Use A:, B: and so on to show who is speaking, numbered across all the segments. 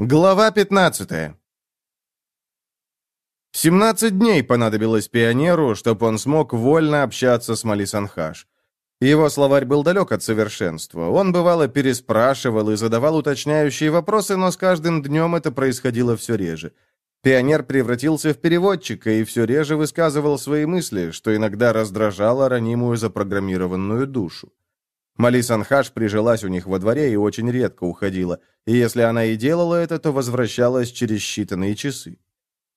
A: Глава 15 17 дней понадобилось пионеру, чтобы он смог вольно общаться с Малисанхаш. Его словарь был далек от совершенства. Он, бывало, переспрашивал и задавал уточняющие вопросы, но с каждым днем это происходило все реже. Пионер превратился в переводчика и все реже высказывал свои мысли, что иногда раздражало ранимую запрограммированную душу. Малис Анхаш прижилась у них во дворе и очень редко уходила, и если она и делала это, то возвращалась через считанные часы.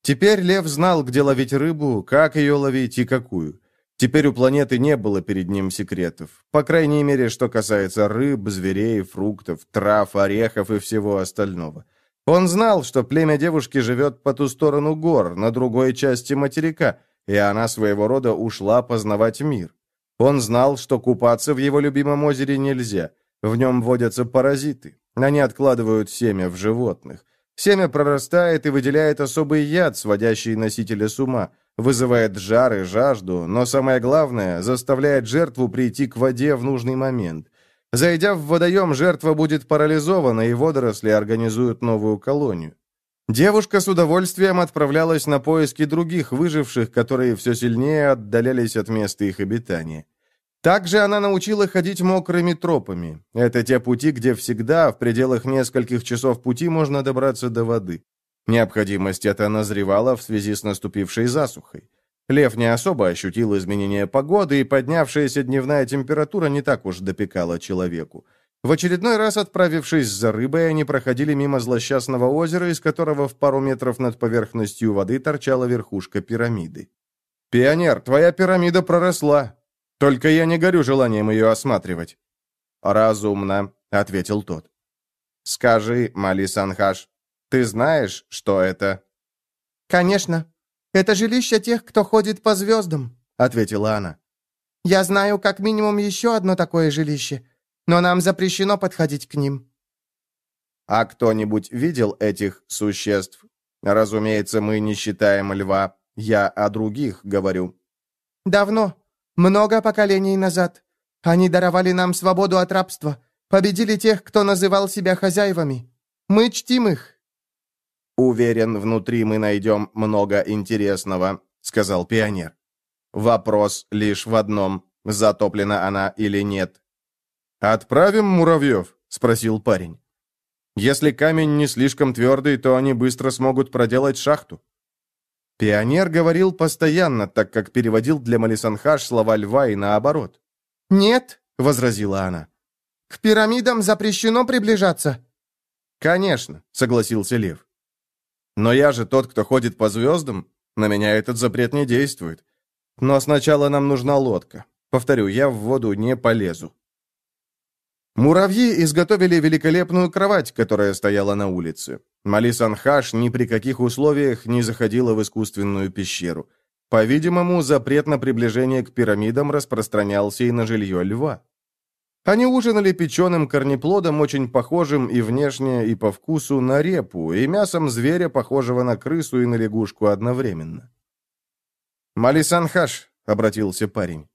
A: Теперь Лев знал, где ловить рыбу, как ее ловить и какую. Теперь у планеты не было перед ним секретов. По крайней мере, что касается рыб, зверей, фруктов, трав, орехов и всего остального. Он знал, что племя девушки живет по ту сторону гор, на другой части материка, и она своего рода ушла познавать мир. Он знал, что купаться в его любимом озере нельзя. В нем водятся паразиты. Они откладывают семя в животных. Семя прорастает и выделяет особый яд, сводящий носителя с ума, вызывает жар и жажду, но самое главное, заставляет жертву прийти к воде в нужный момент. Зайдя в водоем, жертва будет парализована, и водоросли организуют новую колонию. Девушка с удовольствием отправлялась на поиски других выживших, которые все сильнее отдалялись от места их обитания. Также она научила ходить мокрыми тропами. Это те пути, где всегда, в пределах нескольких часов пути, можно добраться до воды. Необходимость эта назревала в связи с наступившей засухой. Лев не особо ощутил изменения погоды, и поднявшаяся дневная температура не так уж допекала человеку. В очередной раз, отправившись за рыбой, они проходили мимо злосчастного озера, из которого в пару метров над поверхностью воды торчала верхушка пирамиды. «Пионер, твоя пирамида проросла. Только я не горю желанием ее осматривать». «Разумно», — ответил тот. «Скажи, Мали Санхаш, ты знаешь, что это?»
B: «Конечно. Это жилище тех, кто ходит по звездам», — ответила она. «Я знаю как минимум еще одно такое жилище но нам запрещено подходить к ним».
A: «А кто-нибудь видел этих существ? Разумеется, мы не считаем льва. Я о других говорю».
B: «Давно. Много поколений назад. Они даровали нам свободу от рабства, победили тех, кто называл себя хозяевами. Мы чтим их».
A: «Уверен, внутри мы найдем много интересного», — сказал пионер. «Вопрос лишь в одном, затоплена она или нет. «Отправим муравьев?» — спросил парень. «Если камень не слишком твердый, то они быстро смогут проделать шахту». Пионер говорил постоянно, так как переводил для Малисанхаш слова льва и наоборот.
B: «Нет», — возразила она, — «к пирамидам запрещено приближаться».
A: «Конечно», — согласился лев. «Но я же тот, кто ходит по звездам. На меня этот запрет не действует. Но сначала нам нужна лодка. Повторю, я в воду не полезу». Муравьи изготовили великолепную кровать, которая стояла на улице. Малисанхаш ни при каких условиях не заходила в искусственную пещеру. По-видимому, запрет на приближение к пирамидам распространялся и на жилье льва. Они ужинали печеным корнеплодом, очень похожим и внешне, и по вкусу на репу, и мясом зверя, похожего на крысу и на лягушку одновременно. «Малисанхаш», — обратился парень,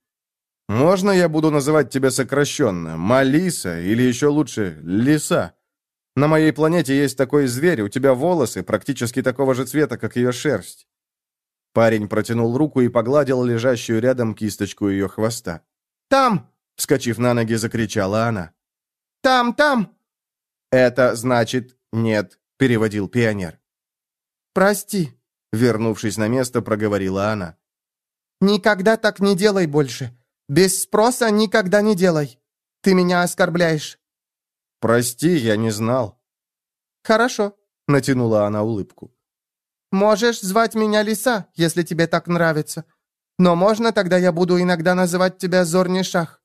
A: можно я буду называть тебя сокращенно? Малиса или еще лучше Лиса? На моей планете есть такой зверь, у тебя волосы практически такого же цвета, как ее шерсть». Парень протянул руку и погладил лежащую рядом кисточку ее хвоста.
B: «Там!»
A: — вскочив на ноги, закричала она.
B: «Там, там!»
A: «Это значит нет», — переводил пионер.
B: «Прости», —
A: вернувшись на место, проговорила она.
B: «Никогда так не делай больше. Без спроса никогда не делай. Ты меня оскорбляешь».
A: «Прости, я не знал».
B: «Хорошо», — натянула она улыбку. «Можешь звать меня Лиса, если тебе так нравится. Но можно тогда я буду иногда называть тебя Зорнишах?»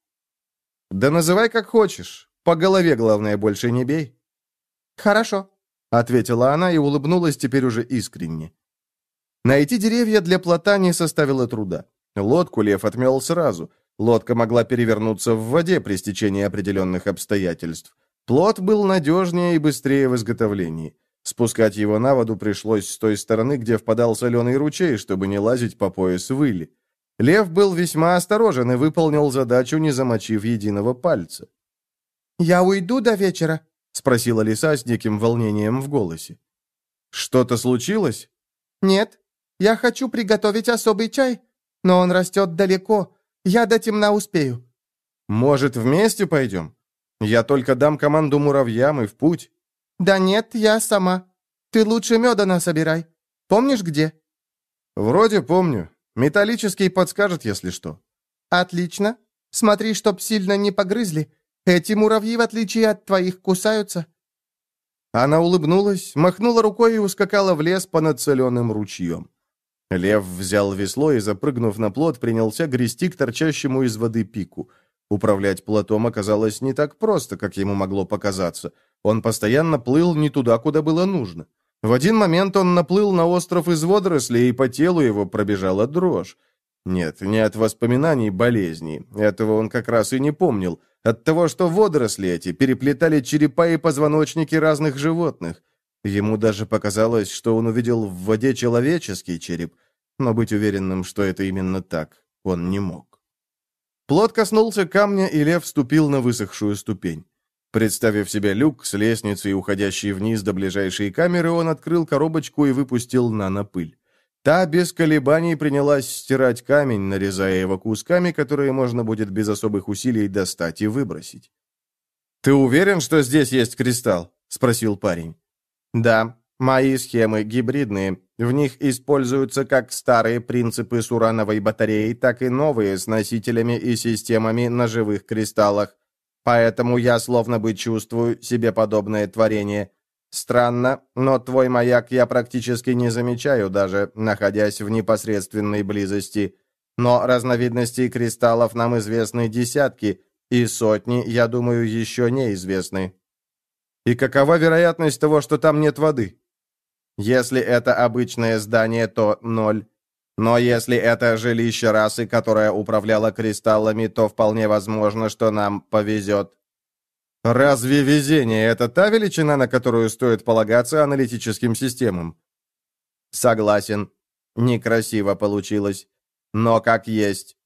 A: «Да называй как хочешь. По голове, главное, больше не бей».
B: «Хорошо», —
A: ответила она и улыбнулась теперь уже искренне. Найти деревья для плота не составило труда. Лодку лев отмел сразу — Лодка могла перевернуться в воде при стечении определенных обстоятельств. Плот был надежнее и быстрее в изготовлении. Спускать его на воду пришлось с той стороны, где впадал соленый ручей, чтобы не лазить по пояс выли. Лев был весьма осторожен и выполнил задачу, не замочив единого пальца.
B: «Я уйду до вечера?»
A: — спросила лиса с неким волнением в голосе. «Что-то случилось?»
B: «Нет, я хочу приготовить особый чай, но он растет далеко. Я до темна успею».
A: «Может, вместе пойдем? Я только дам команду муравьям и в путь».
B: «Да нет, я сама. Ты лучше меда насобирай. Помнишь, где?»
A: «Вроде помню. Металлический подскажет, если что».
B: «Отлично. Смотри, чтоб сильно не погрызли. Эти муравьи, в отличие от твоих, кусаются».
A: Она улыбнулась, махнула рукой и ускакала в лес по нацеленным ручьем. Лев взял весло и, запрыгнув на плот, принялся грести к торчащему из воды пику. Управлять плотом оказалось не так просто, как ему могло показаться. Он постоянно плыл не туда, куда было нужно. В один момент он наплыл на остров из водорослей, и по телу его пробежала дрожь. Нет, не от воспоминаний болезни. Этого он как раз и не помнил. От того, что водоросли эти переплетали черепа и позвоночники разных животных. Ему даже показалось, что он увидел в воде человеческий череп, но быть уверенным, что это именно так, он не мог. Плот коснулся камня, и лев вступил на высохшую ступень. Представив себе люк с лестницей, уходящей вниз до ближайшей камеры, он открыл коробочку и выпустил нанопыль. Та без колебаний принялась стирать камень, нарезая его кусками, которые можно будет без особых усилий достать и выбросить. «Ты уверен, что здесь есть кристалл?» — спросил парень.
B: Да, мои схемы гибридные. В них используются как старые принципы с урановой батареей, так и новые с носителями и системами на живых кристаллах. Поэтому я словно бы чувствую себе подобное творение. Странно, но твой маяк я практически не замечаю, даже находясь в непосредственной близости. Но разновидностей кристаллов нам известны десятки, и сотни, я думаю, еще неизвестны.
A: И какова вероятность того, что там нет воды?
B: Если это обычное здание, то ноль. Но если это жилище расы, которая управляла кристаллами, то вполне возможно, что нам повезет.
A: Разве везение — это та величина, на которую стоит полагаться аналитическим системам?
B: Согласен. Некрасиво получилось. Но как есть.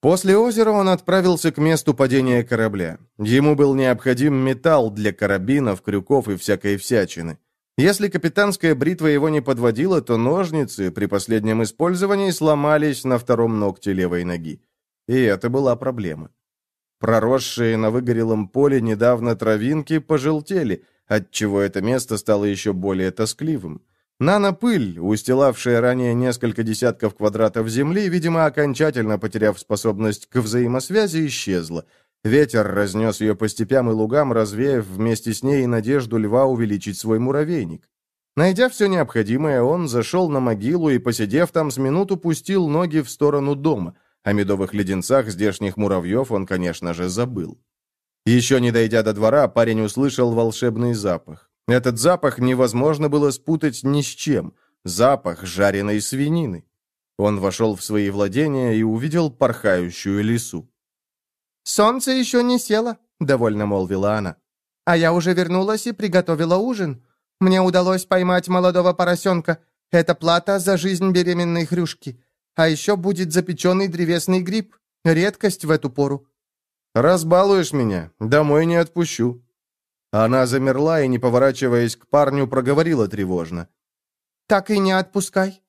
A: После озера он отправился к месту падения корабля. Ему был необходим металл для карабинов, крюков и всякой всячины. Если капитанская бритва его не подводила, то ножницы при последнем использовании сломались на втором ногте левой ноги. И это была проблема. Проросшие на выгорелом поле недавно травинки пожелтели, отчего это место стало еще более тоскливым. Нанопыль, устилавшая ранее несколько десятков квадратов земли, видимо, окончательно потеряв способность к взаимосвязи, исчезла. Ветер разнес ее по степям и лугам, развеяв вместе с ней надежду льва увеличить свой муравейник. Найдя все необходимое, он зашел на могилу и, посидев там с минуту, пустил ноги в сторону дома. О медовых леденцах здешних муравьев он, конечно же, забыл. Еще не дойдя до двора, парень услышал волшебный запах. Этот запах невозможно было спутать ни с чем. Запах жареной свинины. Он вошел в свои владения и увидел порхающую лису.
B: «Солнце еще не село», — довольно молвила она. «А я уже вернулась и приготовила ужин. Мне удалось поймать молодого поросенка. Это плата за жизнь беременной хрюшки. А еще будет запеченный древесный гриб. Редкость в эту пору».
A: «Разбалуешь меня. Домой не отпущу», она замерла и, не поворачиваясь к парню, проговорила тревожно.
B: «Так и не отпускай».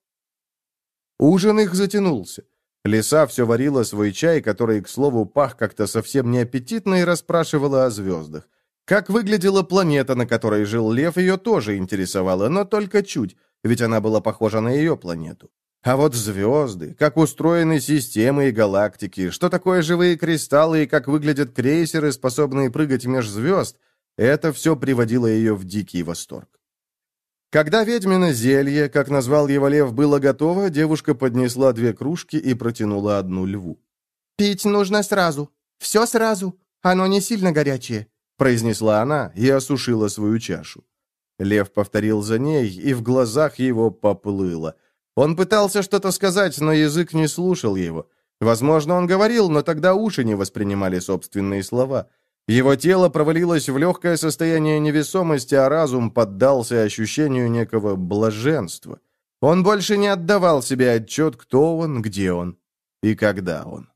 A: Ужин их затянулся. Лиса все варила свой чай, который, к слову, пах как-то совсем неаппетитно и расспрашивала о звездах. Как выглядела планета, на которой жил лев, ее тоже интересовало, но только чуть, ведь она была похожа на ее планету. А вот звезды, как устроены системы и галактики, что такое живые кристаллы и как выглядят крейсеры, способные прыгать меж звезд — это все приводило ее в дикий восторг. Когда ведьмино зелье, как назвал его лев, было готово, девушка поднесла две кружки и протянула одну льву.
B: «Пить нужно сразу. Все сразу. Оно не сильно горячее», —
A: произнесла она и осушила свою чашу. Лев повторил за ней, и в глазах его поплыло. Он пытался что-то сказать, но язык не слушал его. Возможно, он говорил, но тогда уши не воспринимали собственные слова — его тело провалилось в легкое состояние невесомости, а разум поддался ощущению некого блаженства. Он больше не отдавал себе отчет, кто он, где он и когда он.